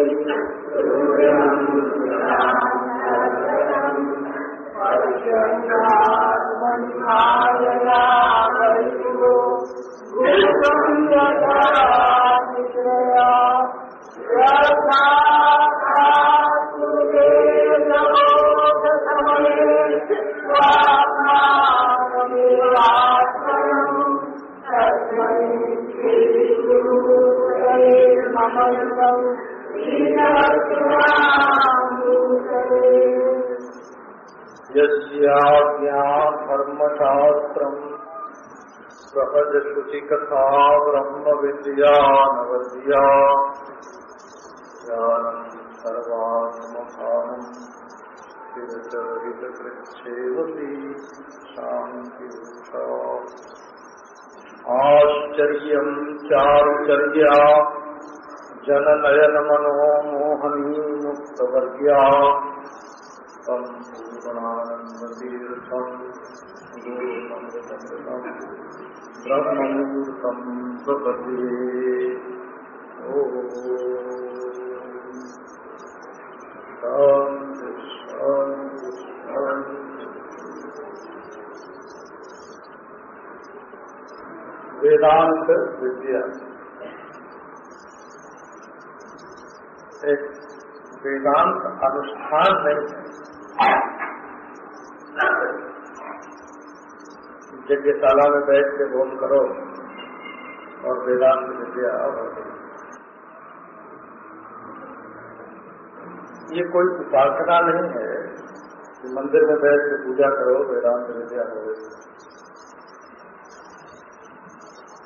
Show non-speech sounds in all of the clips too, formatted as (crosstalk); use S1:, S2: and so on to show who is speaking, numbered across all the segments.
S1: यस्याज्ञा धर्मशास्त्रम् सहज शुचिकथा ब्रह्म विद्या नवद्या ज्ञानम् सर्वात्मभानम् स्थिरचरितकृच्छेवती शान्तिवृक्षा आश्चर्यम् चारुचर्या पूर्णानन्दतीर्थम् ब्रह्ममुहूर्तम् प्रपद्ये। ॐ शान्ति शान्ति शान्ति। वेदांत विद्या एक वेदांत अनुष्ठान है। यज्ञशाला में बैठ के बोल करो और वेदांत विद्या और ये कोई उपासना नहीं है कि मंदिर में बैठ के पूजा करो, वेदांत विद्या हो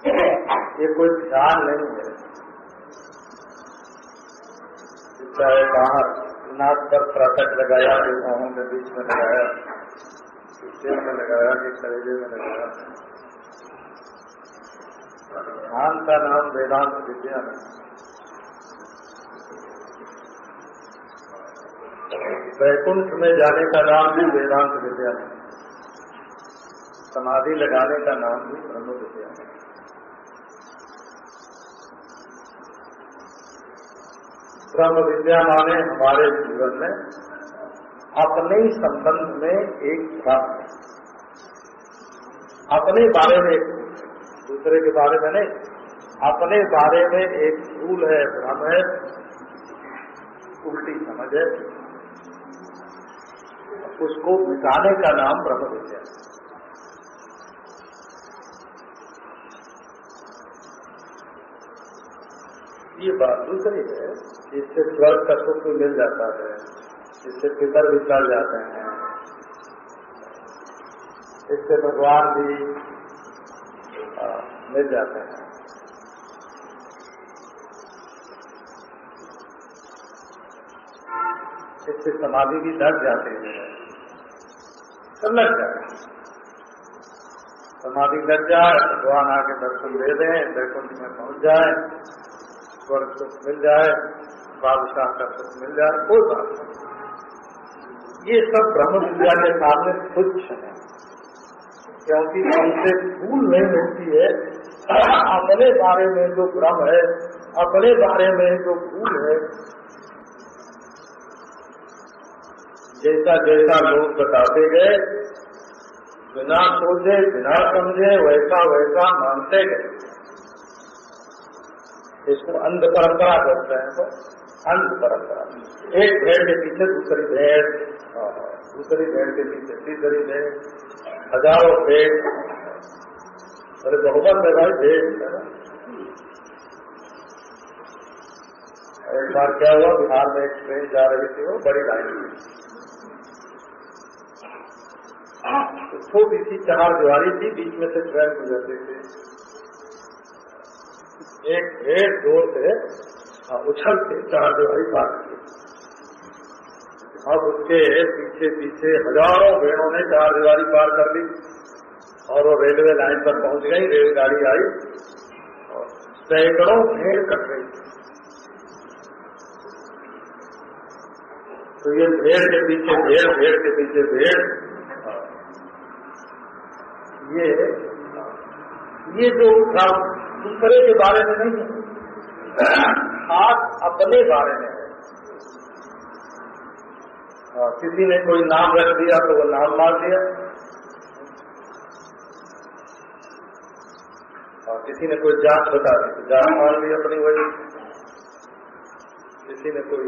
S1: ये कोई ध्यान नहीं है। चाहे बाहर नाक पर प्रातक लगाया कि मुंहों के बीच में लगाया कि सिर में लगाया, कि शरीर में लगाया। ध्यान का नाम वेदांत विद्या है। वैकुंठ में जाने का नाम भी वेदांत विद्या है। समाधि लगाने का नाम भी ब्रह्म विद्या है। ब्रह्म विद्या माने हमारे जीवन में अपने संबंध में एक भ्रम अपने बारे में दूसरे के बारे में नहीं। अपने बारे में एक भूल है, भ्रम है। उल्टी समझ है। उसको मिटाने का नाम ब्रह्म विद्या है। ये बात दूसरी है इससे स्वर्ग का सुख मिल जाता है, इससे पितर भी चल जाते हैं। इससे भगवान भी मिल जाते हैं। इससे समाधि भी डर जाते हैं। सब लग जाए समाधि लग जाए, भगवान आके दर्शन दे दें वैकुंठ में पहुँच जाए। स्वर्ग सुख मिल जाए, बादशाह का सुख मिल जाए, कोई बात नहीं। ये सब ब्रह्म विद्या के सामने तुच्छ है। क्योंकि उनसे भूल नहीं मिलती है। अपने बारे में जो भ्रम है, अपने बारे में जो भूल है, जैसा जैसा लोग बताते गए, बिना सोचे, बिना समझे, वैसा वैसा मानते गए। इसको अंध परंपरा कहते हैं तो अंध परंपरा एक भेड़ के पीछे दूसरी भेड़ दूसरी भेड़ के पीछे तीसरी भेड़, हज़ारों भेड़। अरे बहुमत है भाई भेड़, है ना? एक बार क्या हुआ, बिहार में एक ट्रेन जा रही थी, वो बड़ी लाइन में छोटी सी चार दीवारी थी, बीच में से ट्रेन गुजरती थी। एक भेड़ ज़ोर से उछल के चार दीवारी पार की अब उसके पीछे पीछे हज़ारों भेड़ों ने चार दीवारी पार कर ली और वो रेलवे लाइन पर पहुँच गई, रेलगाड़ी आई और सैकड़ों भेड़ कट गई। तो ये भेड़ के पीछे भेड़ भेड़ के पीछे भेड़ ये ये जो दूसरे के बारे में नहीं है। खास अपने बारे में है। किसी ने कोई नाम रख दिया तो वो नाम मार दिया। और किसी ने कोई जात बता दी तो जात मान ली अपनी वही किसी ने कोई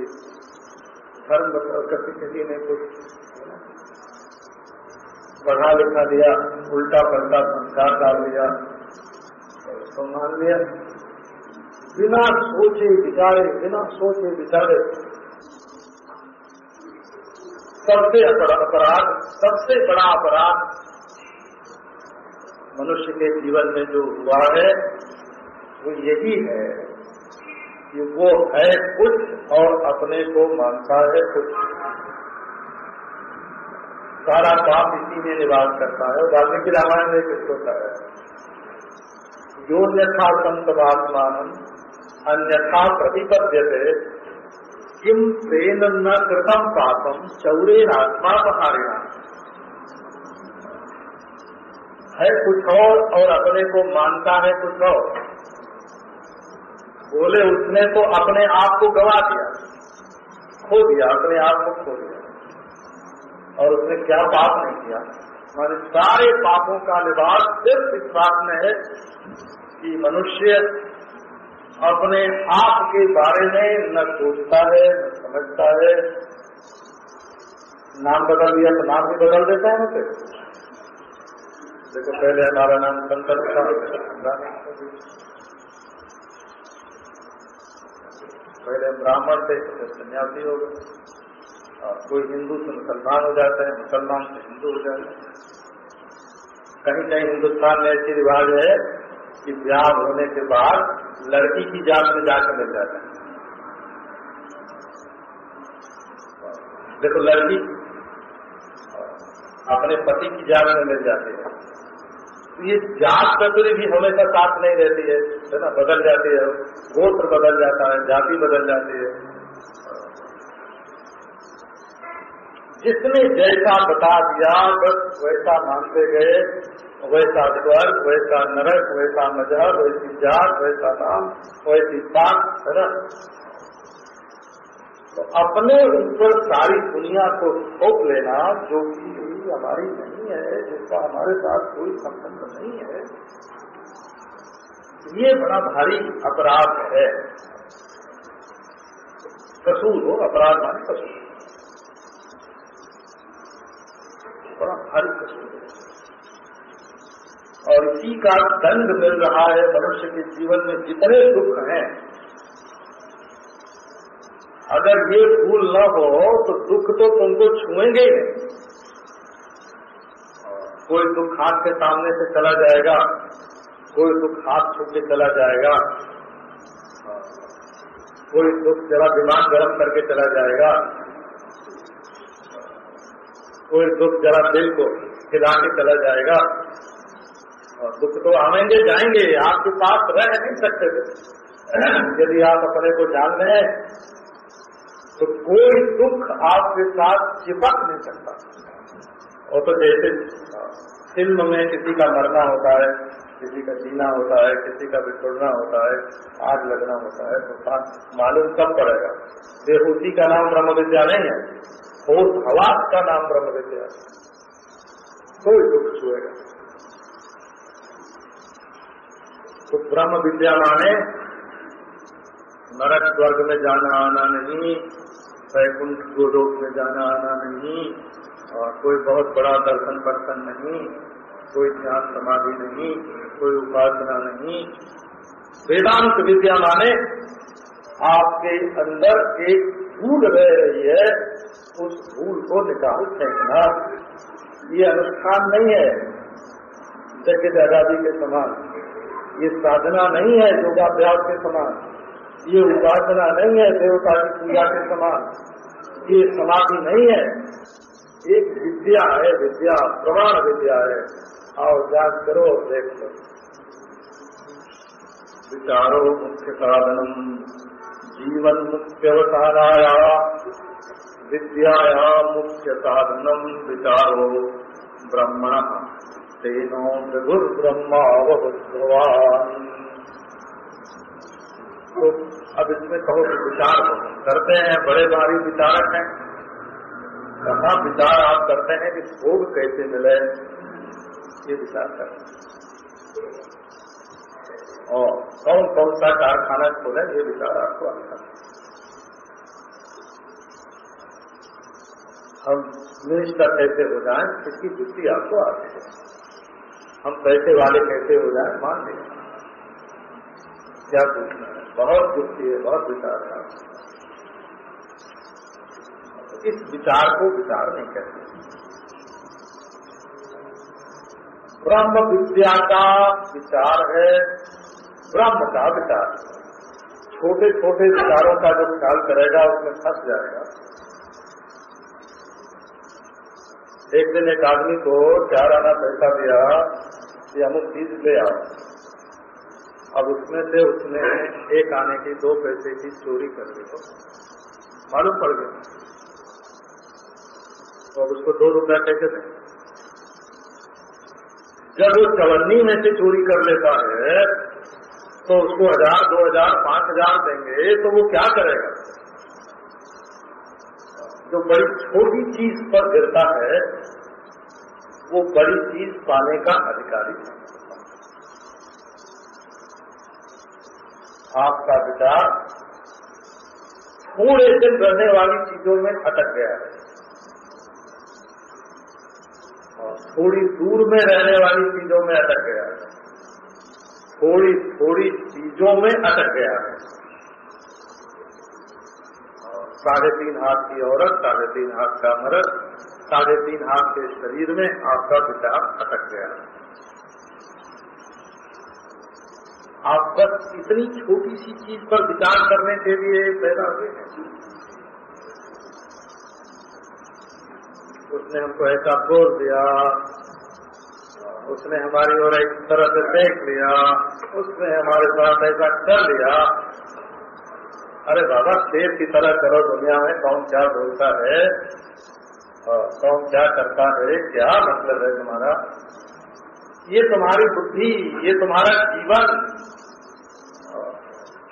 S1: धर्म बता, किसी किसी ने कुछ पढ़ा लिखा दिया, उल्टा पलटा संस्कार डाल दिया। तो मान लिया। बिना सोचे विचारे बिना सोचे विचारे सबसे अपराध, सबसे बड़ा अपराध मनुष्य के जीवन में जो हुआ है, वो यही है कि वो है कुछ और अपने को मानता है कुछ। सारा पाप इसी में निवास करता है। वाल्मीकि रामायण में किस होता है? यो यथा संतवात्मान अन्यथा प्रतिपद्यते किम तेन न कृतम पापम चौरेन आत्मापहारिणा। है, कुछ और और अपने को मानता है कुछ और। बोले, उसने तो अपने आप को गवा दिया। खो दिया, अपने आप को खो दिया। और उसने क्या पाप नहीं किया? हमारे सारे पापों का निवास सिर्फ़ इस बात में है कि मनुष्य अपने आप के बारे में न सोचता है, न समझता है। नाम बदल दिया तो नाम भी बदल देता है मुझे देखो, पहले हमारा नाम संतन था, पहले ब्राह्मण थे तो सन्यासी हो गए। और कोई हिंदू से मुसलमान हो जाते हैं, मुसलमान से हिंदू हो जाते हैं। कहीं कहीं हिंदुस्तान में ऐसी रिवाज है कि ब्याह होने के बाद लड़की की जात में जाकर मिल जाता है। देखो, लड़की अपने पति की जात में मिल जाती है। तो ये जात चतुरी भी हमेशा साथ नहीं रहती है है ना? बदल जाती है, गोत्र बदल जाता है, जाति बदल जाती है। जिसने जैसा बता दिया, बस वैसा मानते गए वैसा स्वर्ग, वैसा नरक, वैसा मज़हब वैसी जात, वैसा नाम, वैसी बात है तो अपने ऊपर सारी दुनिया को थोप लेना जो कि हमारी नहीं है, जिसका हमारे साथ कोई संबंध नहीं है, ये बड़ा भारी अपराध है। कसूर हो, अपराध माने कसूर। बड़ा भारी कसूर। और इसी का दंड मिल रहा है मनुष्य के जीवन में जितने दुख हैं। अगर ये भूल न हो तो दुख तो तुमको छुएँगे ही कोई दुख हाथ के सामने से चला जाएगा, कोई दुख हाथ छू के चला जाएगा, कोई दुख जरा दिमाग गर्म करके चला जाएगा, कोई दुख जरा दिल को खिला के चला जाएगा। और दुख तो आवेंगे जाएँगे, आपके पास रह नहीं सकते थे यदि आप अपने को जान रहे हैं तो कोई दुख आपके साथ चिपक नहीं सकता। और तो जैसे फ़िल्म में किसी का मरना होता है, किसी का जीना होता है, किसी का बिछुड़ना होता है, आग लगना होता है तो मालूम कब पड़ेगा। बेहूसी का नाम ब्रह्म विद्या नहीं है होश हवास का नाम ब्रह्म विद्या कोई दुख छुएगा। तो ब्रह्म विद्या माने नरक स्वर्ग में जाना आना नहीं, वैकुंठ गोलोक में जाना आना नहीं, और कोई बहुत बड़ा दर्शन पर्सन नहीं, कोई ध्यान समाधि नहीं, कोई उपासना नहीं। वेदांत विद्या माने आपके अंदर एक भूल रह रही है, उस भूल को निकाल फेंकना। ये अनुष्ठान नहीं है। जगह दादाजी के समान। ये साधना नहीं है योगाभ्यास के समान। ये उपासना नहीं है देवता की पूजा के समान। ये समाधि नहीं है। एक विद्या है, विद्या, प्रमाण विद्या है। आओ जाग करो देख लो। विचारो मुख्य साधनम, जीवन मुख्यवसानाया विद्याया मुख्य साधनम, विचारो ब्रह्मण तेनो ब्रह्मा भगवान तो अब इसमें कहो कि विचार करते हैं, बड़े भारी विचारक हैं। कहा विचार आप करते हैं कि भोग कैसे मिले? ये विचार करते हैं। और कौन कौन सा कारखाना खोले, ये विचार आपको आता हम निष्ठा कैसे हो जाए, इसकी बुद्धि आपको आती है। हम पैसे वाले कैसे हो जाए, मान लें। क्या पूछना है? बहुत दुखी है, बहुत विचार है। इस विचार को विचार नहीं कहते। ब्रह्म विद्या का विचार है, ब्रह्म का विचार। छोटे छोटे विचारों का जो ख्याल करेगा, उसमें फंस जाएगा। एक दिन एक आदमी को चार आना पैसा दिया अमुक चीज़ ले आओ अब उसमें से उसने एक आने की दो पैसे की चोरी कर ली तो मालूम पड़ गया। तो अब उसको दो रुपया कैसे दें? जब वो चवन्नी में से चोरी कर लेता है तो उसको हज़ार, दो हज़ार, पाँच हज़ार देंगे तो वो क्या करेगा? जो बड़ी छोटी चीज़ पर गिरता है वो बड़ी चीज़ पाने का अधिकारी है। आपका विचार थोड़े दिन रहने वाली चीज़ों में अटक गया है। और थोड़ी दूर में रहने वाली चीज़ों में अटक गया है। थोड़ी थोड़ी चीज़ों में अटक गया है। साढ़े तीन हाथ की औरत, साढ़े तीन हाथ का मर्द साढ़े तीन हाथ के शरीर में आपका विचार अटक गया। आप बस इतनी छोटी सी चीज़ पर विचार करने के लिए पैदा हुए हैं। उसने हमको ऐसा बोल दिया, उसने हमारी ओर एक तरह से देख लिया, उसने हमारे साथ ऐसा कर लिया। अरे बाबा, शेर की तरह करो, दुनिया में कौन क्या बोलता है? कौन क्या करता है? क्या मतलब है तुम्हारा? ये तुम्हारी बुद्धि, ये तुम्हारा जीवन।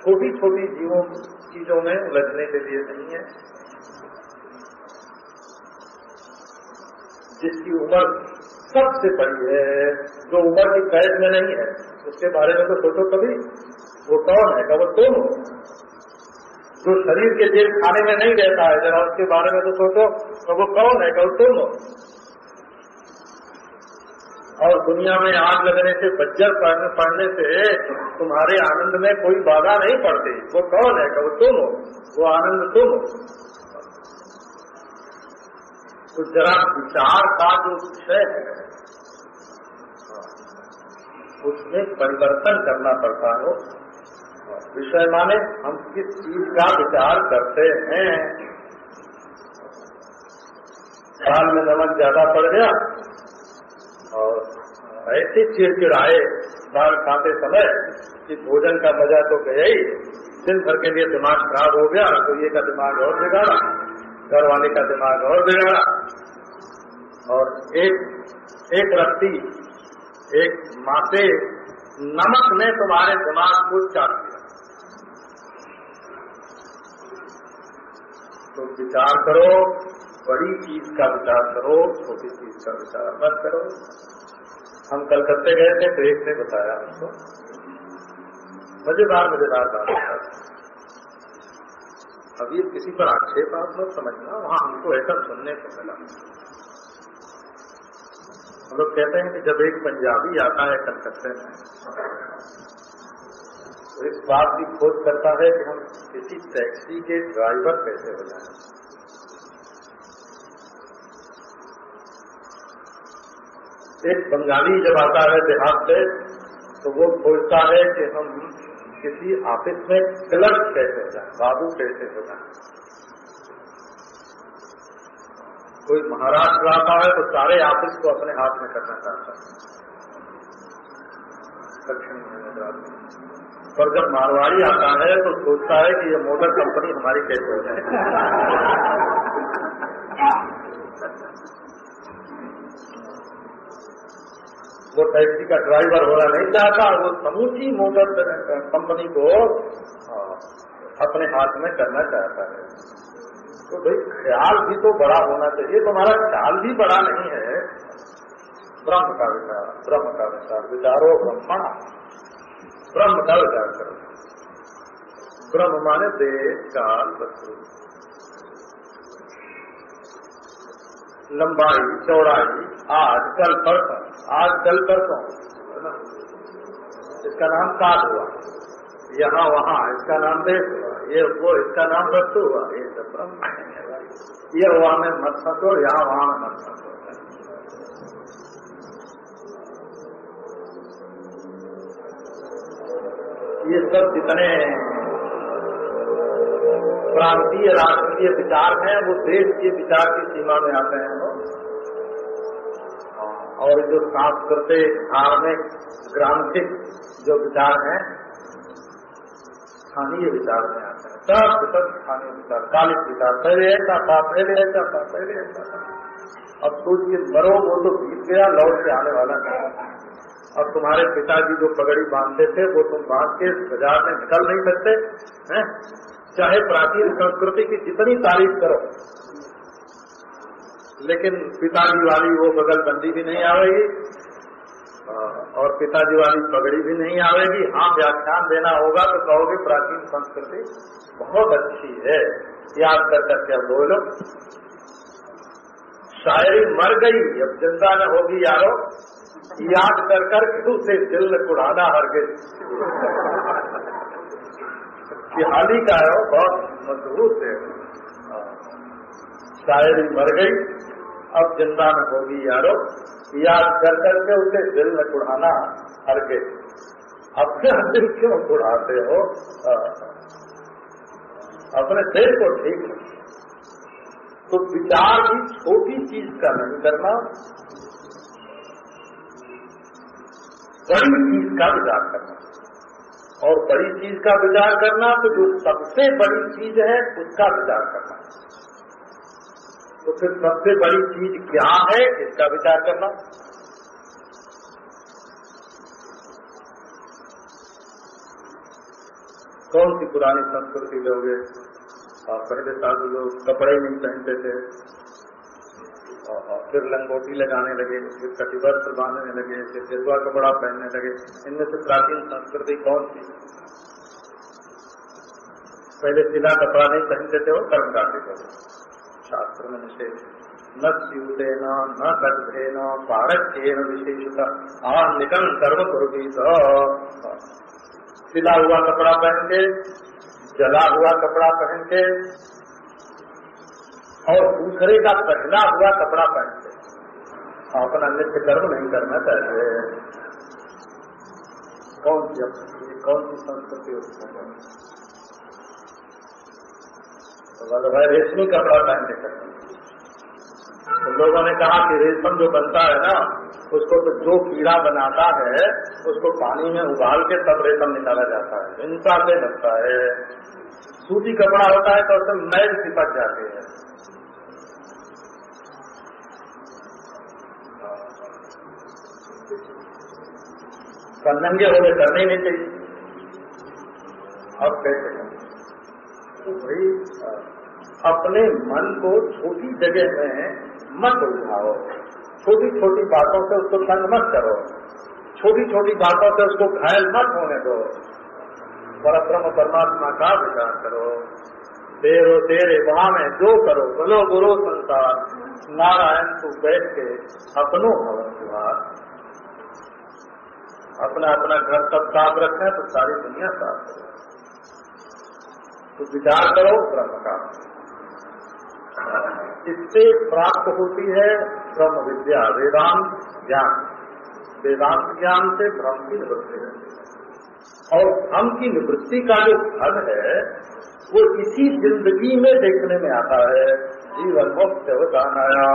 S1: छोटी छोटी जीवों चीज़ों में उलझने के लिए नहीं है। जिसकी उम्र सबसे बड़ी है, जो उम्र की कैद में नहीं है, उसके बारे में तो सोचो कभी। वो कौन है? कब तुम जो शरीर के जेल खाने में नहीं रहता है, जरा उसके बारे में तो सोचो। तो वो कौन है? कब तुम और दुनिया में आग लगने से, बज्जर पढ़ने से तुम्हारे आनंद में कोई बाधा नहीं पड़ती। वो कौन है? कब तुम हो। वो आनंद तुम हो। तो जरा विचार का जो विषय है, उसमें परिवर्तन करना पड़ता हो। विषय माने हम किस चीज़ का विचार करते हैं। दाल में नमक ज़्यादा पड़ गया और ऐसे चिड़चिड़ाए दाल खाते समय कि भोजन का मज़ा तो गया ही। दिन भर के लिए दिमाग खराब हो गया तो ये का दिमाग और बिगाड़ा घर वाले का दिमाग और बिगाड़ा। और एक एक रत्ती, एक माते नमक ने तुम्हारे दिमाग को चाट दिया। तो विचार करो बड़ी चीज़ का विचार करो, छोटी चीज़ का विचार मत करो। हम कलकत्ते गए थे तो एक ने बताया हमको। मज़ेदार मज़ेदार बात अब ये किसी पर आक्षेप आप लोग समझना, वहाँ हमको ऐसा सुनने को मिला। हम लोग कहते हैं कि जब एक पंजाबी आता है कलकत्ते में तो इस बात की खोज करता है कि हम किसी टैक्सी के ड्राइवर कैसे हो जाए। एक बंगाली जब आता है देहात से तो वो खोजता है कि हम किसी ऑफ़िस में क्लर्क कैसे हो जाए, बाबू कैसे हो जाए। कोई महाराष्ट्र आता है तो सारे ऑफ़िस को अपने हाथ में करना चाहता है। दक्षिण पर जब मारवाड़ी आता है तो सोचता है कि ये मोटर कंपनी हमारी कैसे हो जाए (laughs) वो टैक्सी का ड्राइवर होना नहीं चाहता वो समूची मोटर कंपनी को अपने हाथ में करना चाहता है। तो भाई, ख्याल भी तो बड़ा होना चाहिए। तुम्हारा ख्याल भी बड़ा नहीं है। ब्रह्म का विचार, ब्रह्म का विचार, विचारो ब्रह्मण। ब्रह्म का विचार करो। ब्रह्म माने देश काल वस्तु। लंबाई, चौड़ाई आज कल परसों आज कल परसों इसका नाम काल हुआ। यहाँ वहाँ, इसका नाम देश हुआ। ये वो, इसका नाम वस्तु हुआ। ये सब ब्रह्म ये वहाँ में मत फंसो, यहाँ वहाँ में मत फंसो। ये सब जितने प्रांतीय राष्ट्रीय विचार हैं, वो देश के विचार की सीमा में आते हैं वो। और जो सांस्कृतिक धार्मिक, ग्रांथिक जो विचार हैं, स्थानीय विचार में आते हैं। सब सब स्थानीय विचार, कालिक विचार। पहले ऐसा था, पहले ऐसा था, पहले ऐसा था। अब सोच के मरो, वो तो बीत गया, लौट के आने वाला नहीं अब तुम्हारे पिताजी जो पगड़ी बांधते थे, वो तुम बाँध के बाज़ार में निकल नहीं सकते, हैं? चाहे प्राचीन संस्कृति की जितनी तारीफ़ करो लेकिन पिताजी वाली वो बगलबंदी भी नहीं आवेगी और पिताजी वाली पगड़ी भी नहीं आवेगी। हाँ व्याख्यान देना होगा तो कहोगे प्राचीन संस्कृति बहुत अच्छी है। याद कर करके अब बोलो। शायरी मर गई, अब ज़िंदा न होगी यारो। याद कर कर उसे दिल कुड़ाना हर गई हाली का है, बहुत मज़बूत है। शायरी मर गई। अब ज़िंदा न होगी यारो। याद कर करके उसे दिल न कुढ़ाना हर के। अपने दिल क्यों कुढ़ाते हो? अपने दिल को ठीक तो विचार भी छोटी चीज़ का नहीं करना। बड़ी चीज़ का विचार करना। और बड़ी चीज़ का विचार करना तो जो सबसे बड़ी चीज़ है, उसका विचार करना। तो फिर सबसे बड़ी चीज़ क्या है, इसका विचार करना। कौन सी पुरानी संस्कृति लोग पहले साल लोग कपड़े नहीं पहनते थे। और फिर लंगोटी लगाने लगे, फिर कटिवस्त्र बांधने लगे, फिर गेरुआ कपड़ा पहनने लगे। इनमें से प्राचीन संस्कृति कौन थी पहले सिला कपड़ा नहीं पहनते थे, वो कर्म काटे थे। शास्त्र में निषेध न स्यूतेन न गद्धेन पारक्येन विशेषता। आ निकम सर्व कुर्वीत सिला हुआ कपड़ा पहन के, जला हुआ कपड़ा पहन के, और दूसरे का पहना हुआ कपड़ा पहन के। अपना नित्य कर्म नहीं करना चाहिए। कौन सी कौन सी संस्कृति उसमें तो भाई रेशमी कपड़ा पहनने करते तो लोगों ने कहा कि रेशम जो बनता है ना, उसको तो जो कीड़ा बनाता है, उसको पानी में उबाल के तब रेशम निकाला जाता है। हिंसा से लगता है। सूती कपड़ा होता है तो उसमें मैल चिपक जाते हैं। नंगे हो गए करने ही नहीं चाहिए। अब कैसे? तो भाई अपने मन को छोटी जगह में मत उठाओ छोटी छोटी बातों से उसको तंग मत करो। छोटी छोटी बातों से उसको घायल मत होने दो। परब्रह्म परमात्मा का विचार करो। तेरो तेरे वहाँ में जो करो, बोलो गुरु संसार, नारायण को बैठ के अपनो भवन विभाग अपना अपना घर सब साफ़ रखें तो सारी दुनिया साफ़ करो। तो विचार करो ब्रह्म का। इससे प्राप्त होती है ब्रह्म विद्या, वेदांत ज्ञान। वेदांत ज्ञान से भ्रम की निवृत्ति है। और भ्रम की निवृत्ति का जो फल है, वो इसी ज़िंदगी में देखने में आता है। जीवन मुक्त बतानाया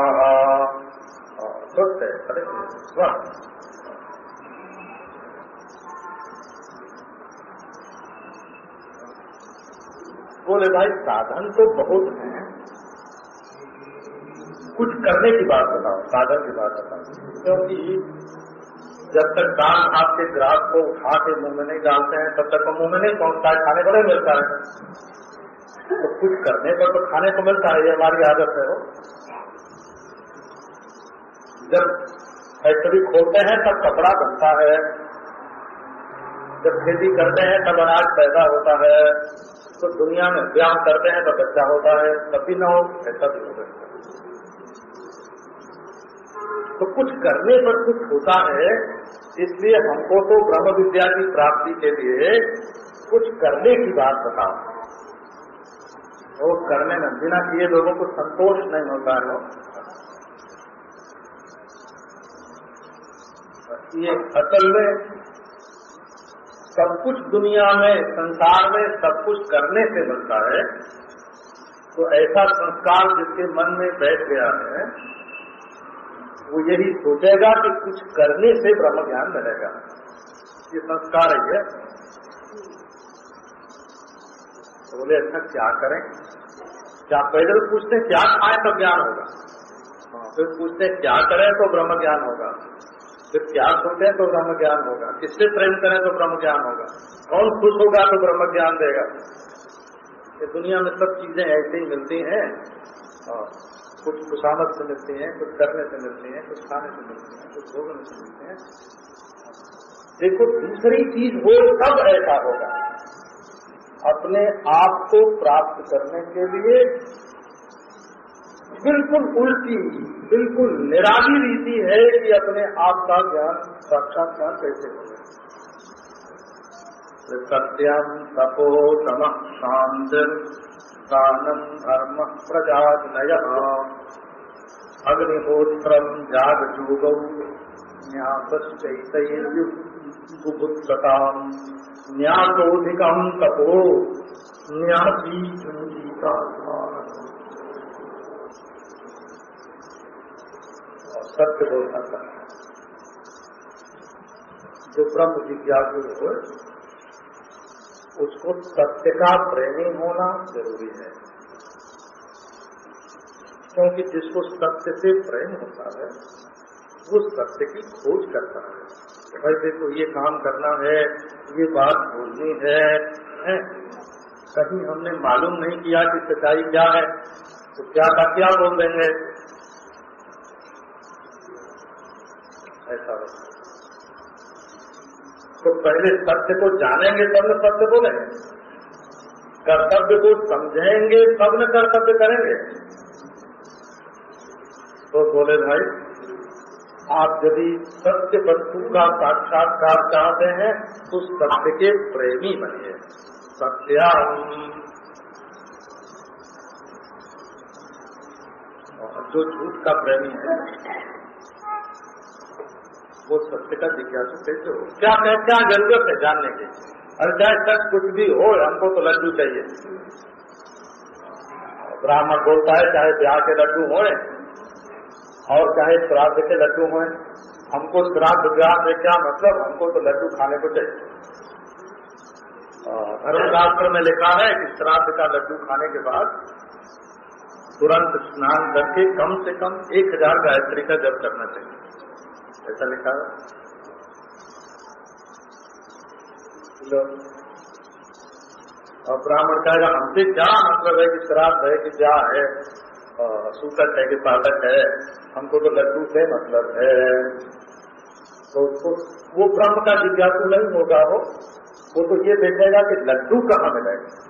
S1: स्वस्थ है स्वस्थ। बोले, भाई, साधन तो बहुत हैं। कुछ करने की बात बताओ साधन की बात बताओ क्योंकि जब तक दान आपके ग्राहक को उठा के मुँह में नहीं डालते हैं, तब तक वो मुँह में नहीं पहुँचता है खाने को नहीं मिलता है। तो कुछ करने पर तो खाने को मिलता है, ये हमारी आदत है वो। जब फैक्ट्री खोलते हैं, तब कपड़ा बनता है। जब खेती करते हैं, तब अनाज पैदा होता है। तो दुनिया में ब्याह करते हैं तो बच्चा होता है। तब भी न हो, ऐसा भी है। तो कुछ करने पर कुछ होता है, इसलिए हमको तो ब्रह्म विद्या की प्राप्ति के लिए कुछ करने की बात बताओ। वो करने में बिना किए लोगों को संतोष नहीं होता है। ये असल में सब कुछ दुनिया में, संसार में सब कुछ करने से बनता है। तो ऐसा संस्कार जिसके मन में बैठ गया है वो यही सोचेगा कि कुछ करने से ब्रह्म ज्ञान मिलेगा। ये संस्कार ही है। तो बोले अच्छा क्या करें? क्या पैदल पूछते क्या खाए? तो ज्ञान होगा। हाँ, फिर पूछते क्या करें? तो ब्रह्म ज्ञान होगा। फिर क्या सोचें तो ब्रह्म ज्ञान होगा। किससे प्रेम करें तो ब्रह्म ज्ञान होगा। कौन खुश होगा तो ब्रह्म ज्ञान देगा। ये दुनिया में सब चीज़ें ऐसे ही मिलती हैं। हाँ। कुछ खुशामद से मिलती हैं कुछ करने से मिलती हैं कुछ खाने से मिलती हैं कुछ भोगने से मिलते हैं। देखो, दूसरी चीज़ हो तब ऐसा होगा। अपने आप को प्राप्त करने के लिए बिल्कुल उल्टी, बिल्कुल निराली रीति है कि अपने आप का ज्ञान, साक्षात्कार कैसे हो सत्यम तपो तम शांति दानम धर्म प्रजानय अग्निहोत्रम जागजूगौ न्यासश्चैतैर्युबुद्धता न्यासोधिकम तपो न्यासी सत्य बोलना करना जो ब्रह्म जिज्ञासु हो उसको सत्य का प्रेमी होना ज़रूरी है। क्योंकि जिसको सत्य से प्रेम होता है वो सत्य की खोज करता है। भाई देखो ये काम करना है ये बात बोलनी है, है? कहीं हमने मालूम नहीं किया कि सच्चाई क्या है तो क्या का क्या बोल देंगे ऐसा होता तो पहले सत्य को जानेंगे तब न सत्य बोलेंगे। कर्तव्य को समझेंगे तब न कर्तव्य करेंगे। तो बोले भाई, आप यदि सत्य वस्तु का साक्षात्कार चाहते हैं तो सत्य के प्रेमी बनिए। सत्या जो झूठ का प्रेमी है वो सत्य का जिज्ञासु कैसे हो। क्या क्या क्या ज़रूरत है जानने की? और चाहे सच कुछ भी हो, हमको तो लड्डू चाहिए। ब्राह्मण बोलता है, चाहे ब्याह के लड्डू हो और चाहे श्राद्ध के लड्डू हो हमको श्राद्ध ब्याह में क्या मतलब? हमको तो लड्डू खाने को चाहिए। धर्मशास्त्र में लिखा है कि श्राद्ध का लड्डू खाने के बाद तुरंत स्नान करके कम से कम एक हज़ार गायत्री का जप करना चाहिए। ऐसा लिखा और ब्राह्मण कहेगा, हमसे क्या मतलब है कि श्राद्ध है कि क्या है? सूतक है कि पालक है, हमको तो लड्डू से मतलब है। तो उसको, वो ब्रह्म का जिज्ञासु नहीं होगा वो। वो तो ये देखेगा कि लड्डू कहाँ मिलेगा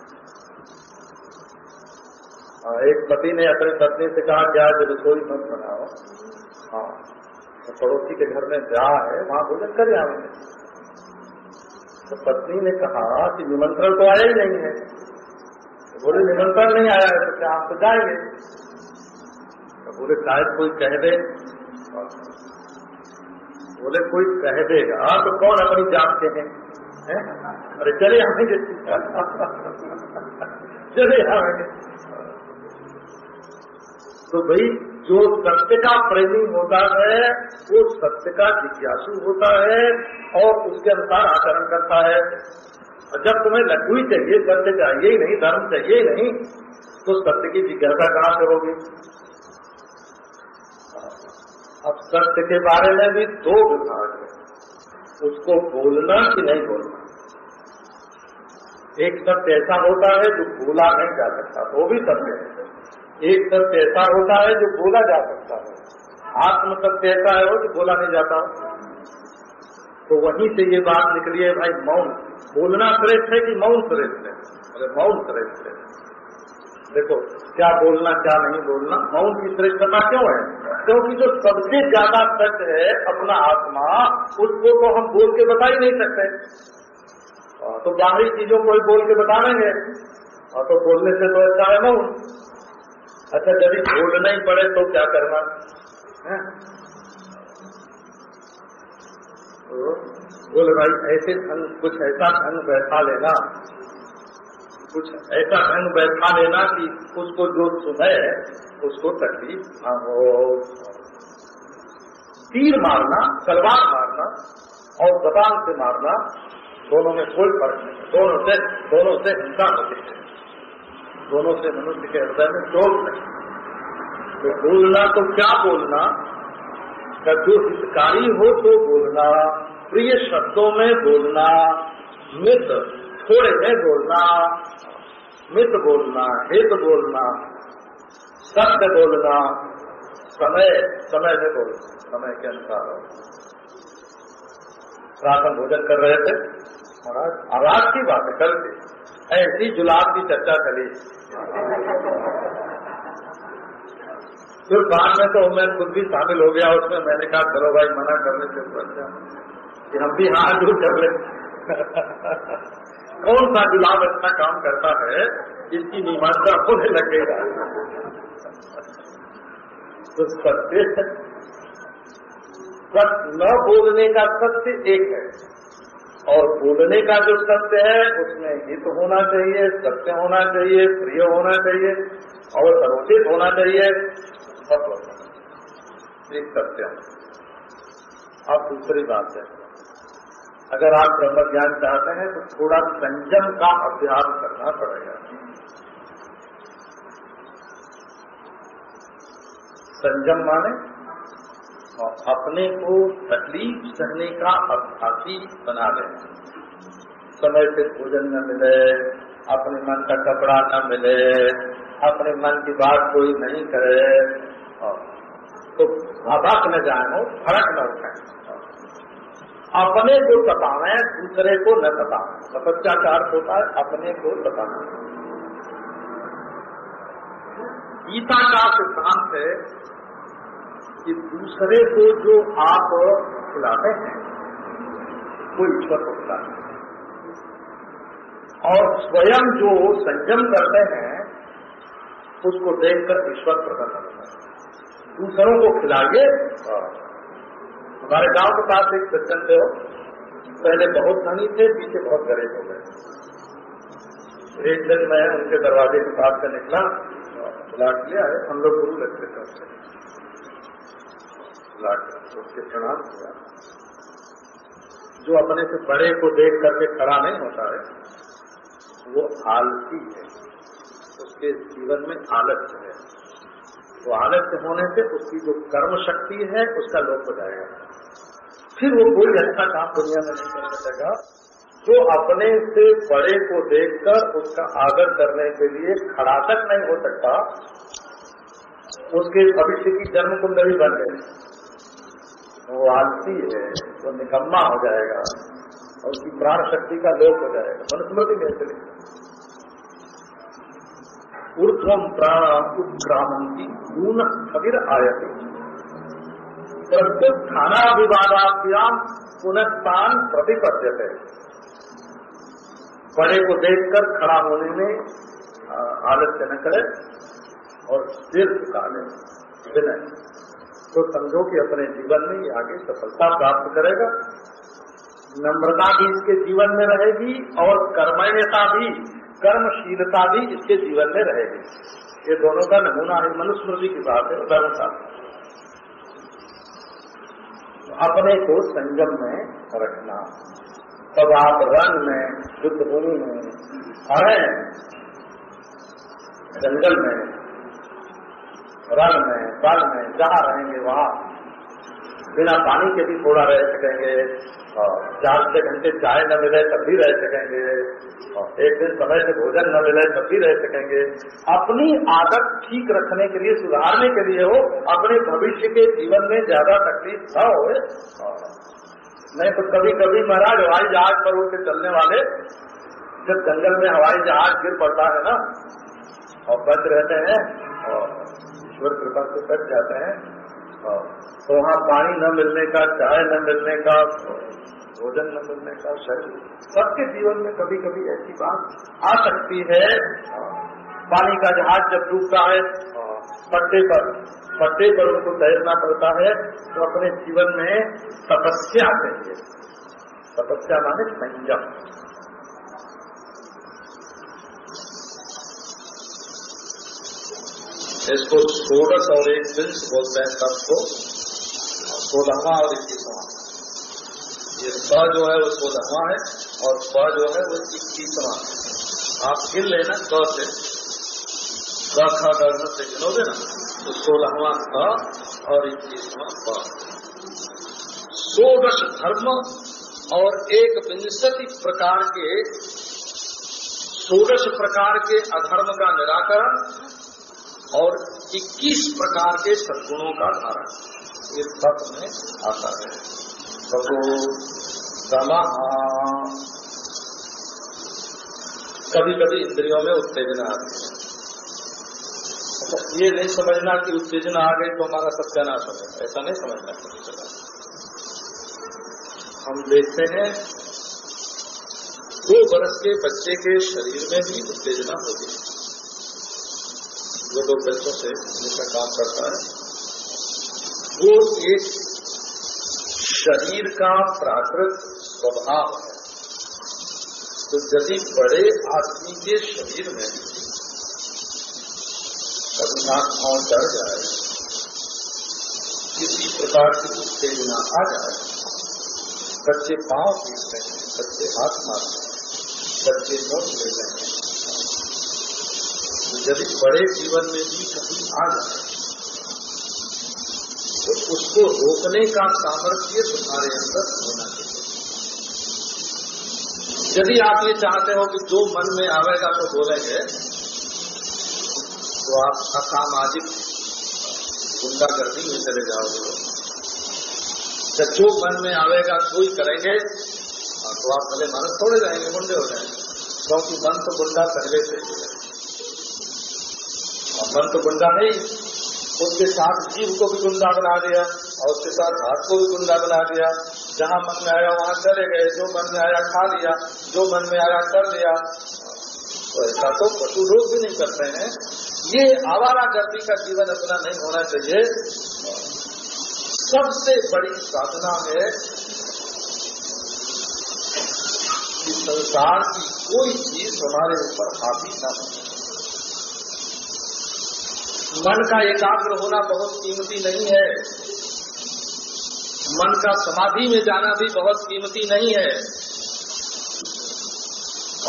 S1: एक पति ने अपने पत्नी से कहा, क्या आज रसोई मत बनाओ? हाँ। पड़ोसी के घर में ब्याह है, वहाँ भोजन कर आएँगे तो पत्नी ने कहा कि निमंत्रण तो आया ही नहीं है। तो बोले, निमंत्रण नहीं आया है तो क्या आप तो जाएँगे? तो बोले, शायद कोई कह दे। बोले, कोई कह देगा तो कौन अपनी जात के हैं? है? अरे, चले आएँगे चले आएँगे तो भाई, जो सत्य का प्रेमी होता है वो सत्य का जिज्ञासु होता है और उसके अनुसार आचरण करता है। और जब तुम्हें लड्डू चाहिए, सत्य चाहिए ही नहीं, धर्म चाहिए ही नहीं तो सत्य की जिज्ञासा कहाँ होगी? अब सत्य के बारे में भी दो विभाग है। उसको बोलना कि नहीं बोलना? एक सत्य ऐसा होता है जो बोला नहीं जा सकता वो भी सत्य है। एक सत्य ऐसा होता है जो बोला जा सकता है। आत्म सत्य ऐसा है वो जो बोला नहीं जाता। तो वहीं से ये बात निकली है भाई, मौन। बोलना श्रेष्ठ है कि मौन श्रेष्ठ है? अरे, मौन श्रेष्ठ है। देखो, क्या बोलना, क्या नहीं बोलना, मौन की श्रेष्ठता क्यों है? क्योंकि जो सबसे ज़्यादा सत्य है अपना आत्मा, उसको तो हम बोल के बता ही नहीं सकते। तो बाहरी चीज़ों को ही बोल के बता देंगे। और तो बोलने से तो अच्छा है मौन। अच्छा यदि बोलना ही पड़े तो क्या करना? है तो बोले, भाई, ऐसे ढंग कुछ ऐसा ढंग बैठा लेना। कुछ ऐसा ढंग बैठा लेना कि उसको जो सुने उसको तकलीफ़ न हो। तीर मारना, तलवार मारना और जबान से मारना, दोनों में कोई फ़र्क नहीं दोनों से दोनों से हिंसा होती है। दोनों से मनुष्य के हृदय में चोट नहीं। तो बोलना तो क्या बोलना? जो हितकारी हो तो बोलना, प्रिय शब्दों में बोलना मित्र थोड़े में बोलना, मित बोलना, हित बोलना, सत्य बोलना, समय समय में बोलना, समय के अनुसार प्रातः भोजन कर रहे थे, महाराज आवाज़ की बात है कल ऐसी जुलाब की चर्चा चली। फिर बाद में तो मैं खुद भी शामिल हो गया, उसमें मैंने कहा, चलो भाई, मना करने से अच्छा कि हम भी हाथ दूर कर ले। (laughs) कौन सा गुलाब अच्छा काम करता है इसकी मीमांसा होने लगेगा? (laughs) तो सत्य (laughs) सत्य, न बोलने का सत्य एक है। और बोलने का जो सत्य है, उसमें हित होना चाहिए, सत्य होना चाहिए, प्रिय होना चाहिए और सरोचित होना चाहिए। सब एक सत्य। अब दूसरी बात है। अगर आप ब्रह्म ज्ञान चाहते हैं तो थोड़ा संयम का अभ्यास करना पड़ेगा। संयम माने? और अपने को तकलीफ़ सहने का अभ्यासी बना ले। समय से भोजन न मिले, अपने मन का कपड़ा न मिले, अपने मन की बात कोई नहीं करे तो भाभक न जाए हो फ़र्क न उठाए अपने को है दूसरे को न सताना तपस्या का अर्थ होता है, अपने को सताना गीता का सिद्धांत है कि दूसरे को जो आप खिलाते हैं, वो ईश्वर को खिलाते हैं। और स्वयं जो संयम करते हैं, उसको देखकर ईश्वर प्रकट है। दूसरों को खिलाइए। हमारे गाँव के पास एक सज्जन थे पहले बहुत धनी थे, पीछे बहुत गरीब हो गए। एक दिन मैं उनके दरवाजे के पास से निकला। बुलाट लिया है हम लोग गुरु लगते बुलाट उसके प्रणाम किया। जो अपने से बड़े को देख करके खड़ा नहीं होता है, वो आलसी है। उसके जीवन में आलस्य है। तो आलस्य होने से उसकी जो कर्म शक्ति है, उसका लोप हो जाएगा। फिर वो कोई अच्छा काम दुनिया में नहीं कर सकेगा जो अपने से बड़े को देखकर उसका आदर करने के लिए खड़ा तक नहीं हो सकता, उसके भविष्य की जन्म कुंडली बन गई। वो आलसी है, वो निकम्मा हो जाएगा, और उसकी प्राण शक्ति का लोप हो जाएगा। मनुस्मृति में चले ऊर्धम प्राण उत्क्रामंती ऊन खबिर आयती। प्रस्तुत खाना विवादाभ्याम पुनस्तान प्रतिपद्यते। बड़े को देखकर खड़ा होने में आलस्य न करे और सिर झुका ले तो समझो कि अपने जीवन में आगे सफलता प्राप्त करेगा, नम्रता भी इसके जीवन में रहेगी और कर्मण्यता भी। कर्मशीलता भी इसके जीवन में रहेगी। ये दोनों का नमूना है, मनुस्मृति की बात है धर्मशास्त्र अपने को संयम में रखना तब आप रन में युद्ध भूमि में, अरे, जंगल में रन में बल में, जहाँ रहेंगे वहाँ, बिना पानी के भी थोड़ा रह सकेंगे, और चार छह घंटे चाय न मिले तब भी रह सकेंगे।
S2: एक दिन समय से भोजन न मिले तब भी रह सकेंगे। अपनी आदत ठीक रखने के लिए, सुधारने के लिए हो, अपने भविष्य के जीवन में ज़्यादा तकलीफ़ न हो नहीं तो कभी कभी महाराज, हवाई जहाज़ पर उठ चलने वाले, जब जंगल में हवाई जहाज़ गिर पड़ता है ना, और बच रहते हैं, और ईश्वर कृपा से बच जाते हैं तो वहाँ पानी न मिलने का, चाय न मिलने का भोजन न मिलने का शरीर। सबके जीवन में कभी कभी ऐसी बात आ सकती है। पानी का जहाज़ जब डूबता है, पट्टे पर पट्टे पर उनको तैरना पड़ता है तो अपने जीवन में तपस्या चाहिए तपस्या माने संयम।
S1: इसको सोलह और एक विंश बोलते हैं सबको। सोलहवा और इक्कीसवा। ये स जो है वो सोलहवा है और स जो है वो इक्कीसवा आप गिन लेना क से। क ख गढ़ से गिनोगे ना तो सोलहवा क और इक्कीसवा प सोदश धर्म और एक विंशति प्रकार के, सोलह प्रकार के अधर्म का निराकरण और 21 प्रकार के सद्गुणों का धारण। इस तत्व में आता है। कभी कभी इंद्रियों में उत्तेजना आती है। अच्छा ये नहीं समझना कि उत्तेजना आ गई तो हमारा सत्यानाश हो गया ऐसा नहीं समझना कभी हम देखते हैं, दो बरस के बच्चे के शरीर में भी उत्तेजना होती है। जो लोग बच्चों से हमेशा काम करता है। वो एक शरीर का प्राकृत स्वभाव है। तो यदि बड़े आदमी के शरीर में कभी नाक पाँव जाए, किसी प्रकार की उत्तेजना आ जाए बच्चे पाँव पीटते हैं, कच्चे हाथ मारते हैं बच्चे नोट रहे हैं। यदि बड़े जीवन में भी कभी आ जाए तो उसको रोकने का सामर्थ्य तुम्हारे अंदर होना चाहिए। यदि आप ये चाहते हो कि जो मन में आवेगा तो बोलेंगे तो आप असामाजिक गुंडागर्दी में चले जाओगे। जब जो मन में आवेगा तो ही करेंगे तो आप भले मानस थोड़े जाएँगे गुंडे हो जाएँगे। क्योंकि मन तो गुंडा पहले से ही है। और मन तो गुंडा नहीं, उसके साथ जीव को भी गुंडा बना दिया, और उसके साथ हाथ को भी गुंडा बना दिया। जहाँ मन में आया, वहाँ चले गए। जो मन में आया, खा लिया। जो मन में आया, कर लिया तो ऐसा तो पशु लोग भी नहीं करते हैं। ये आवारा गर्दी का जीवन अपना नहीं होना चाहिए। सबसे बड़ी साधना है कि संसार की कोई चीज़ हमारे ऊपर हावी न हो। मन का एकाग्र होना बहुत कीमती नहीं है। मन का समाधि में जाना भी बहुत कीमती नहीं है।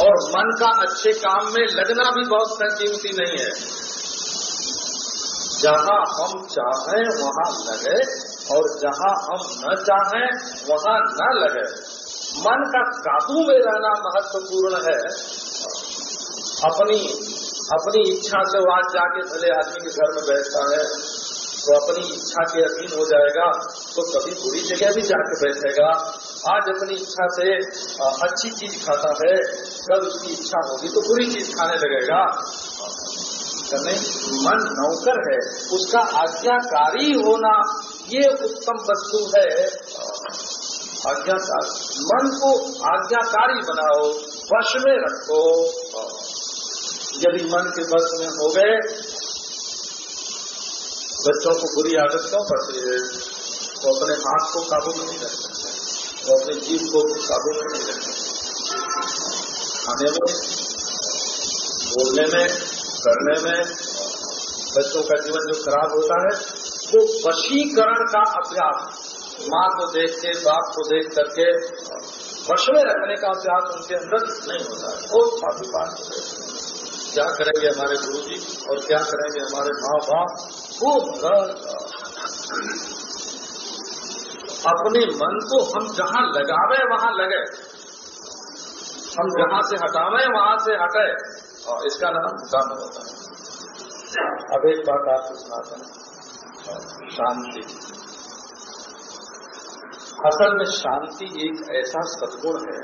S1: और मन का अच्छे काम में लगना भी बहुत कीमती नहीं है। जहाँ हम चाहें, वहाँ लगे, और जहाँ हम न चाहें, वहाँ न लगे। मन का काबू में रहना महत्वपूर्ण है। अपनी अपनी इच्छा से वो आज जाके भले आदमी के घर में बैठता है तो अपनी इच्छा के अधीन हो जाएगा तो कभी बुरी जगह भी जाके बैठेगा। आज अपनी इच्छा से अच्छी चीज़ खाता है, कल उसकी इच्छा होगी तो बुरी चीज़ खाने लगेगा। नहीं, मन नौकर है, उसका आज्ञाकारी होना, ये उत्तम वस्तु है। आज्ञाकार, मन को आज्ञाकारी बनाओ, वश में रखो। यदि मन के बस में हो गए, बच्चों को बुरी आदत क्यों पड़ती है वो अपने हाथ को काबू नहीं रख सकते। वो अपने जीव को काबू में नहीं रख सकते खाने में, बोलने में, करने में, बच्चों का जीवन जो खराब होता है, वो वशीकरण का अभ्यास, माँ को देख के, बाप को देख करके, वश में रखने का अभ्यास उनके अंदर नहीं होता है। वो काफ़ी बात क्या करेंगे हमारे गुरु जी और क्या करेंगे हमारे माँ बाप खूब अपने मन को हम जहाँ लगावे, वहाँ लगे।
S3: हम जहाँ से हटावे, वहाँ से हटे। और इसका नाम दम होता है। अब एक बात आपको सुनाते हैं शांति। असल में शांति एक ऐसा सदगुण है,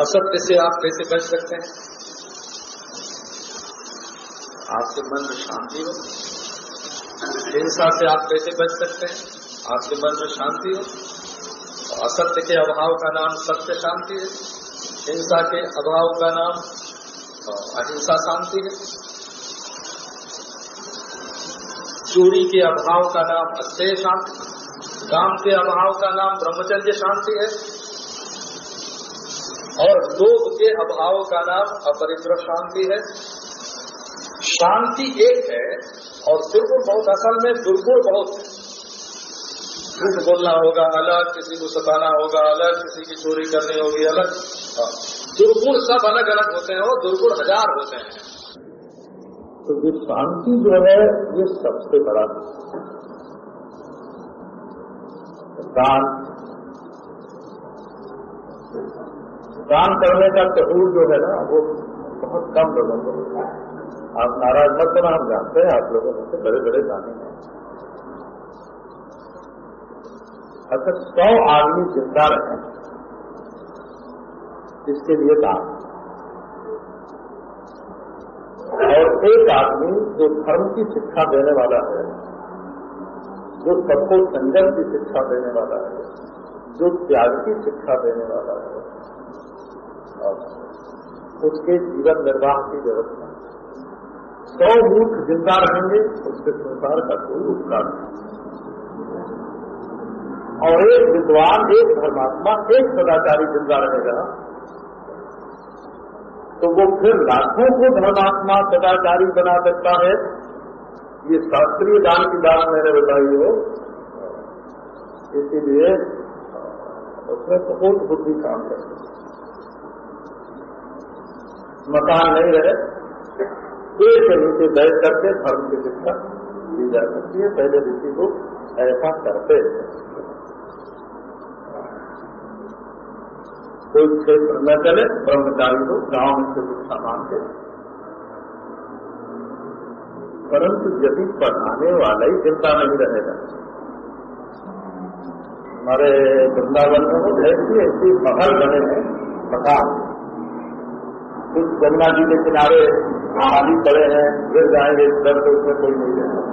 S3: असत्य से आप कैसे बच सकते हैं? आपके मन में शांति हो। हिंसा से आप कैसे बच सकते हैं? आपके मन में शांति हो। असत्य के अभाव का नाम सत्य शांति है। हिंसा के अभाव का नाम अहिंसा शांति है। चोरी के अभाव का नाम अस्थेय शांति काम के अभाव का नाम ब्रह्मचर्य शांति है। और लोभ के अभाव का नाम अपरिग्रह शांति है। शांति एक है और दुर्गुण बहुत, असल में दुर्गुण बहुत है। झूठ बोलना होगा, अलग, किसी को सताना होगा, अलग, किसी की चोरी करनी होगी, अलग। हाँ। दुर्गुण सब अलग अलग होते हैं वो दुर्गुण हज़ार होते हैं।
S1: तो ये शांति जो है, ये सबसे बड़ा दान। दान करने का कसूर जो है ना, वो बहुत कम लोगों को होता है। आप नाराज़ मत बना हम जानते हैं, आप लोगों में से बड़े बड़े दानी हैं। अच्छा सौ आदमी ज़िंदा रहे, इसके लिए दान। और एक आदमी जो धर्म की शिक्षा देने वाला है, जो सबको संजम की शिक्षा देने वाला है, जो त्याग की शिक्षा देने वाला है उसके जीवन निर्वाह की व्यवस्था। सौ मूर्ख ज़िंदा रहेंगे, उसके संसार का कोई उपकार नहीं। और एक विद्वान, एक धर्मात्मा, एक सदाचारी ज़िंदा रहेगा तो वो फिर लाखों को धर्मात्मा, सदाचारी बना सकता है। ये शास्त्रीय दान की बात मैंने बताई हो। इसीलिए, उसमें बहुत बुद्धि काम करती मकान नहीं रहे पेड़ के नीचे बैठ करके धर्म की शिक्षा दी जा सकती है। पहले ऋषि को ऐसा करते कोई क्षेत्र न चले, ब्रह्मचारी को गाँव में से शिक्षा मांगते परंतु यदि पढ़ाने वाला ही चिंता नहीं रहेगा। हमारे वृंदावन में ऐसी ऐसी महल बने हैं, मकान। कुछ गंगा जी के किनारे खाली पड़े हैं, गिर जाएँगे डर तो उसमें कोई नहीं रहता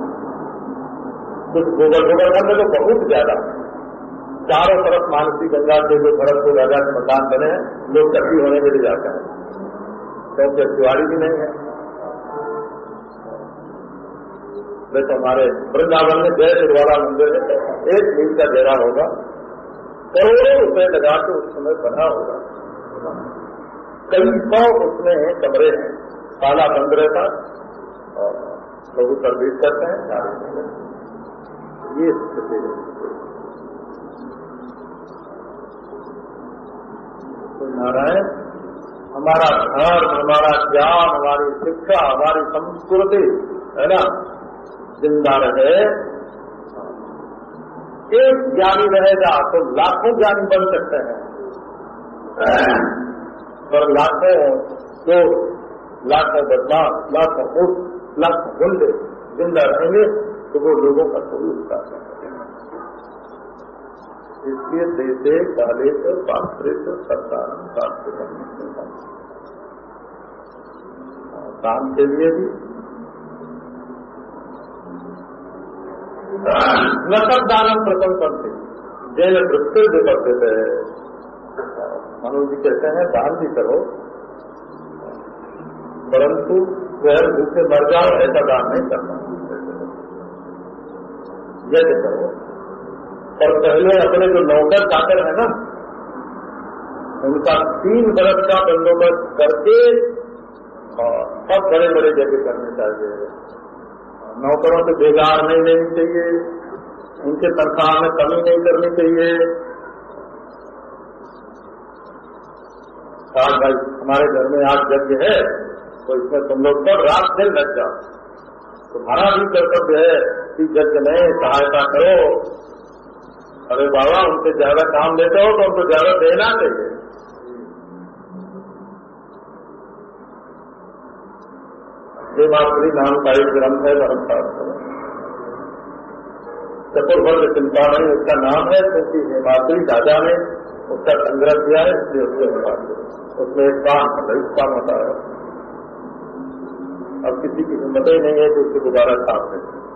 S1: कुछ गोबर गोबर करने तो बहुत ज़्यादा, चारों तरफ़ मानसी गंगा के जो भरतपुर राजा के मकान बने हैं, लोग कभी होने के लिए जाते हैं। क्योंकि दिवाली भी नहीं है। वैसे हमारे वृंदावन में जय शिरवाला मंदिर में एक मील का घेरा होगा, करोड़ों रुपए लगा के उस समय बना होगा। कई सौ उसमें कमरे हैं। ताला बंद रहता और लोग सर्विस करते हैं, सारे ये स्थिति तो नारायण, हमारा धर्म, हमारा ज्ञान, हमारी शिक्षा, हमारी संस्कृति, है ना? ज़िंदा रहे। एक ज्ञानी रहेगा तो लाखों ज्ञानी बन सकते हैं। पर लाखों तो लाखों बदमाश लाखों उठ लाखों गुंडे ज़िंदा रहेंगे तो वो लोगों का उत्साह नहीं इसलिए देशे काले से पात्रित सरकार काम के लिए भी। न सब दानम प्रथम करते जैन प्रसिद्ध करते थे। मनु जी कहते हैं, दान भी करो। परंतु स्वयं भूखे मर जाओ, ऐसा दान नहीं करना। यज्ञ करो और पहले अपने जो नौकर चाकर है ना, उनका तीन बरस का बंदोबस्त करके सब बड़े बड़े यज्ञ करने चाहिए। नौकरों से बेगार नहीं लेनी चाहिए, उनके तनख्वाह में कमी नहीं करनी चाहिए। कहा भाई, हमारे घर में आज यज्ञ है। तो इसमें तुम लोग सब रात दिन लग जाओ। तुम्हारा भी कर्तव्य है कि जज में सहायता करो। अरे बाबा, उनसे ज़्यादा काम लेते हो तो उनको ज़्यादा देना चाहिए ये मातृ नाम का एक ग्रंथ है धर्म शास्त्र चतुर्भर्ग चिंता में उसका नाम है, क्योंकि हिमाद्री राजा ने उसका संग्रह किया है, इसलिए उसके अनुसार उसमें एक काम मतलब इस काम होता है अब किसी की हिम्मत ही नहीं है कि उसको दोबारा छाप दे।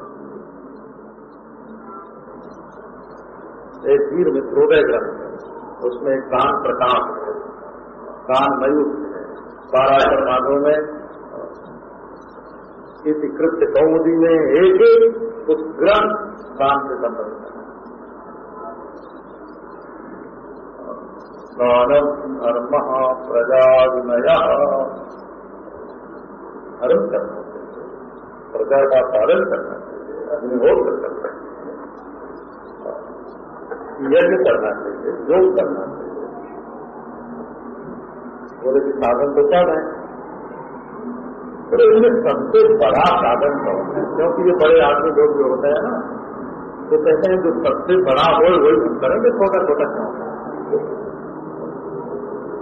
S1: एक वीर मित्रोदय ग्रंथ है। उसमें कान प्रकाश है। कान मयूर है। बारह परमाणुओं में, इस कृत्य कौमुदी में एक उस ग्रंथ कान से संबंधित है। धर्म प्रजा विनय धर्म करना। चाहिए प्रजा का पालन करना चाहिए अग्निहोत्र करना। चाहिए यज्ञ करना चाहिए, योग करना चाहिए। बोले कि साधन तो क्या है। तो इनमें सबसे बड़ा साधन कौन है? क्योंकि ये बड़े आदमी लोग जो होते हैं ना तो कहते हैं जो सबसे बड़ा हो वही हम करेंगे छोटा छोटा क्यों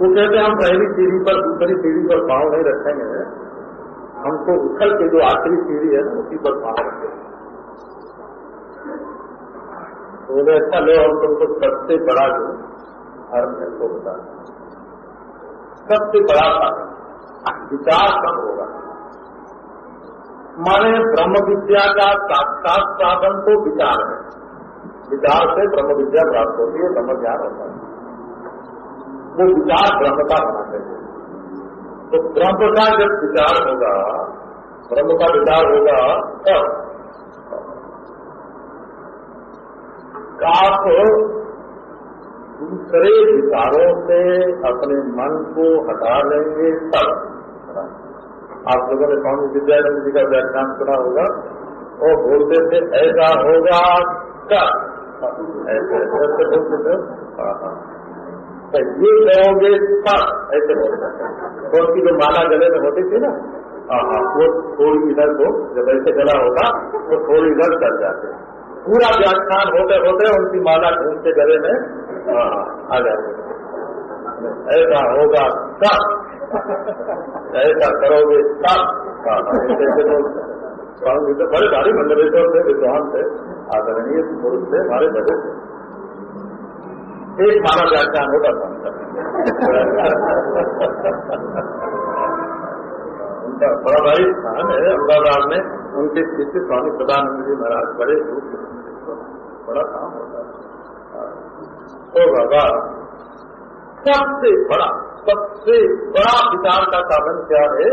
S1: वो कहते हैं हम पहली सीढ़ी पर, दूसरी सीढ़ी पर पाँव नहीं रखेंगे। हमको उछल के जो आखिरी सीढ़ी है ना, उसी पर रखेंगे तो बोले अच्छा लो, हम तुमको सबसे बड़ा जो धर्म है, वो बता सबसे बड़ा साधन विचार कब होगा? माने ब्रह्म विद्या का साक्षात साधन तो विचार है। विचार से ब्रह्म विद्या प्राप्त होती है, ब्रह्म ज्ञान होता है। वो विचार ब्रह्म का होना चाहिए तो ब्रह्म का जब विचार होगा ब्रह्म का विचार होगा, तब आप दूसरे विचारों से अपने मन को हटा लेंगे, तब। आप लोगों ने स्वामी विद्यानंद जी का व्याख्यान सुना होगा और बोलते थे, ऐसा होगा क्या ऐसे ऐसे बोलते थे। हाँ हाँ। ये कहोगे तब ऐसे बोलते तो उसकी जो माला गले में होती थी ना हाँ हाँ वो थोड़ी इधर को जब ऐसे गला होगा वो थोड़ी इधर चल जाते पूरा व्याख्यान होते होते उनकी माला घूमते गले में हाँ, आ जाते ऐसा होगा तब ऐसा करोगे तब स्वामी तो बड़े भारी मंडलेश्वर थे विद्वान थे आदरणीय पुरुष थे हमारे बड़े थे। एक माला व्याख्यान होगा उनका बड़ा भाई स्थान है, अहमदाबाद में। उनके शिष्य स्वामी सदानंद जी महाराज बड़े बड़ा काम होता है। बाबा, सबसे बड़ा सबसे बड़ा विचार का साधन क्या है?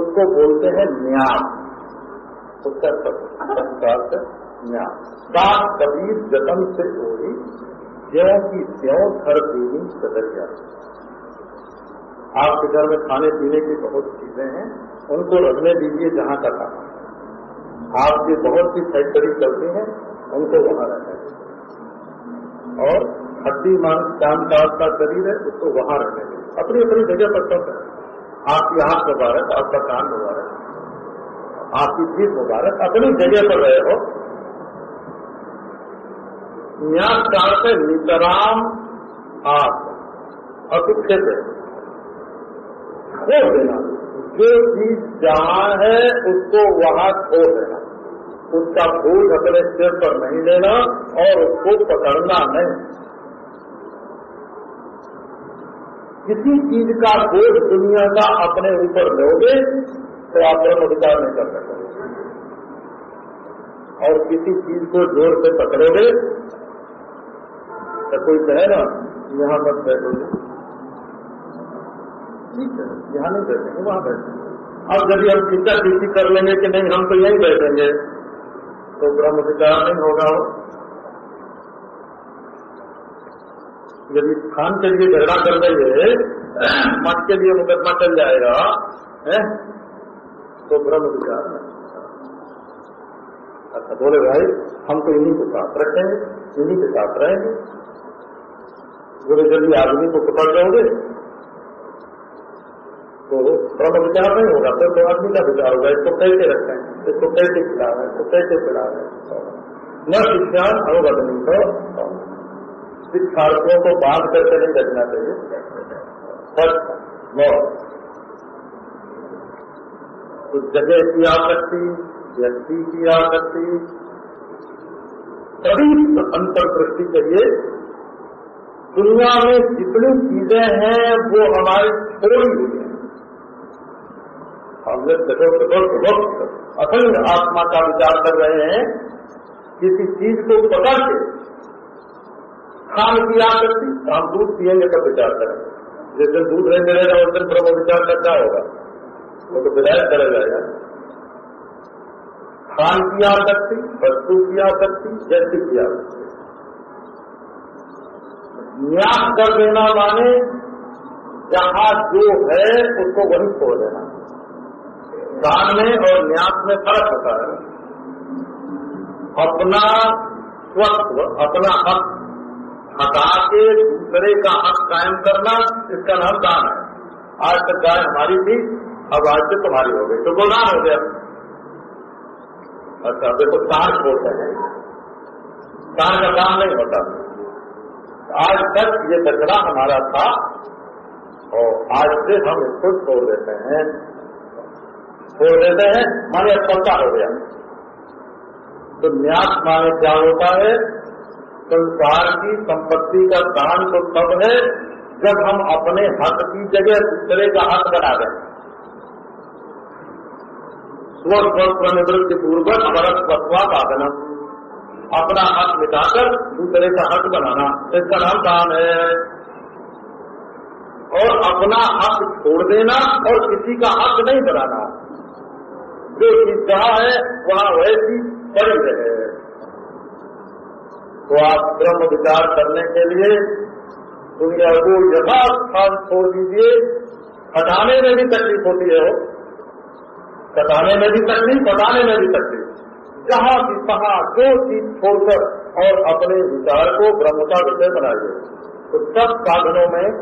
S1: उसको बोलते हैं न्याय उसका संस्कार से न्याय बात कबीर जतन से होगी ज्यों की त्यों घर पीनी सदरिया आपके घर में खाने पीने की बहुत चीज़ें हैं, उनको रखने दीजिए जहाँ का खाना आपकी बहुत सी फैक्ट्री चलती हैं, उनको वहाँ रहने और हड्डी मांस काम काज का शरीर है, उसको वहाँ रहने दें अपनी अपनी जगह पर सब आपकी आँख मुबारक, आपका कान मुबारक। आपकी जीत मुबारक, अपनी जगह पर रहे हो। न्यास से नितराम आप असुखे है। खो देना। जो चीज़ जहाँ है, उसको वहाँ खो देना। उसका बोझ अपने सिर पर नहीं लेना और उसको पकड़ना नहीं। किसी चीज़ का बोझ दुनिया का अपने ऊपर लोगे तो आप ब्रह्म अधिकार नहीं कर सकते। और किसी चीज़ को ज़ोर से पकड़ोगे तो कोई कहे ना यहाँ मत बैठोगे ठीक है, यहाँ नहीं बैठेंगे वहाँ बैठेंगे अब यदि हम चिंता किसी कर लेंगे कि नहीं, हम तो यहीं बैठेंगे तो ब्रह्म विचार नहीं होगा हो यदि स्थान के लिए झगड़ा कर देंगे, मठ के लिए मुकदमा चल जाएगा, है? तो ब्रह्म विचार अच्छा बोले भाई, हम तो इन्हीं के साथ रखेंगे, इन्हीं के साथ रहेंगे। बोले यदि आदमी को पकड़ दोगे तो ब्रह्म विचार नहीं होगा, फिर तो आदमी का विचार होगा, इसको कैसे रखें इसको कैसे खिला रहे हैं? इसको कैसे पिला रहे हैं? न शिक्षण अनुबदनी तो शिक्षार्थियों को बाँध करके नहीं रखना चाहिए। मौत तो जगह की आसक्ति, व्यक्ति की आसक्ति, सभी अंतर्दृष्टि चाहिए दुनिया में जितनी चीज़ें हैं, वो हमारी छोड़ी हुई है। हमने देखो वक्त अखंड आत्मा का विचार कर रहे हैं, किसी चीज़ को पकड़ के खान की आसक्ति हम दूध पिएँगे का विचार करें जिस दिन दूध नहीं मिलेगा, उस दिन प्रभु विचार करना होगा। वो तो विधायक करे जाएगा खान की आसक्ति वस्तु की आसक्ति व्यक्ति की आसक्ति न्यास कर देना माने, जहाँ जो है, उसको वही छोड़ देना। दान में और न्यास में फ़र्क होता है। अपना स्वत्व, अपना हक, हटा के दूसरे का हक कायम करना, इसका नाम दान है। आज तक गाय हमारी थी, अब आज से तुम्हारी हो गई। तो गोदान हो गया। अच्छा देखो तार छोड़ते हैं। तार का काम नहीं होता। आज तक ये कचरा हमारा था और आज से हम इसको छोड़ देते हैं। छोड़ देते हैं, माने अस्पताल हो गया। तो न्यास माने क्या होता है? संसार की संपत्ति का दान तो तब है जब हम अपने हक की जगह दूसरे का हक बना दें। स्वस्व निवृत्ति पूर्वक भरत स्वत्वा साधन अपना हक मिटाकर दूसरे का हक बनाना। इसका नाम दान है। और अपना हक छोड़ देना और किसी का हक नहीं बनाना। जो चीज़ जहाँ है, वहाँ वैसी पड़ी रहे। तो आप ब्रह्म विचार करने के लिए दुनिया को यथास्थान छोड़ दीजिए। हटाने में भी तकलीफ़ होती है कटाने में भी तकलीफ़ हटाने में भी तकलीफ़। जहाँ भी कहा, जो चीज़ छोड़कर और अपने विचार को ब्रह्म का विषय बनाइए। तो सब साधनों में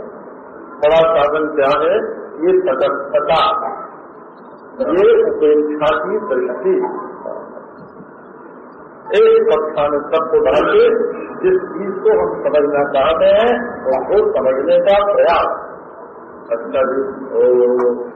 S1: बड़ा साधन क्या है? ये सतर्कता ये उपेक्षा की दृष्टि। एक कक्षा में सबको के जिस चीज़ को हम समझना चाहते हैं उसको समझने का प्रयास। अच्छा जी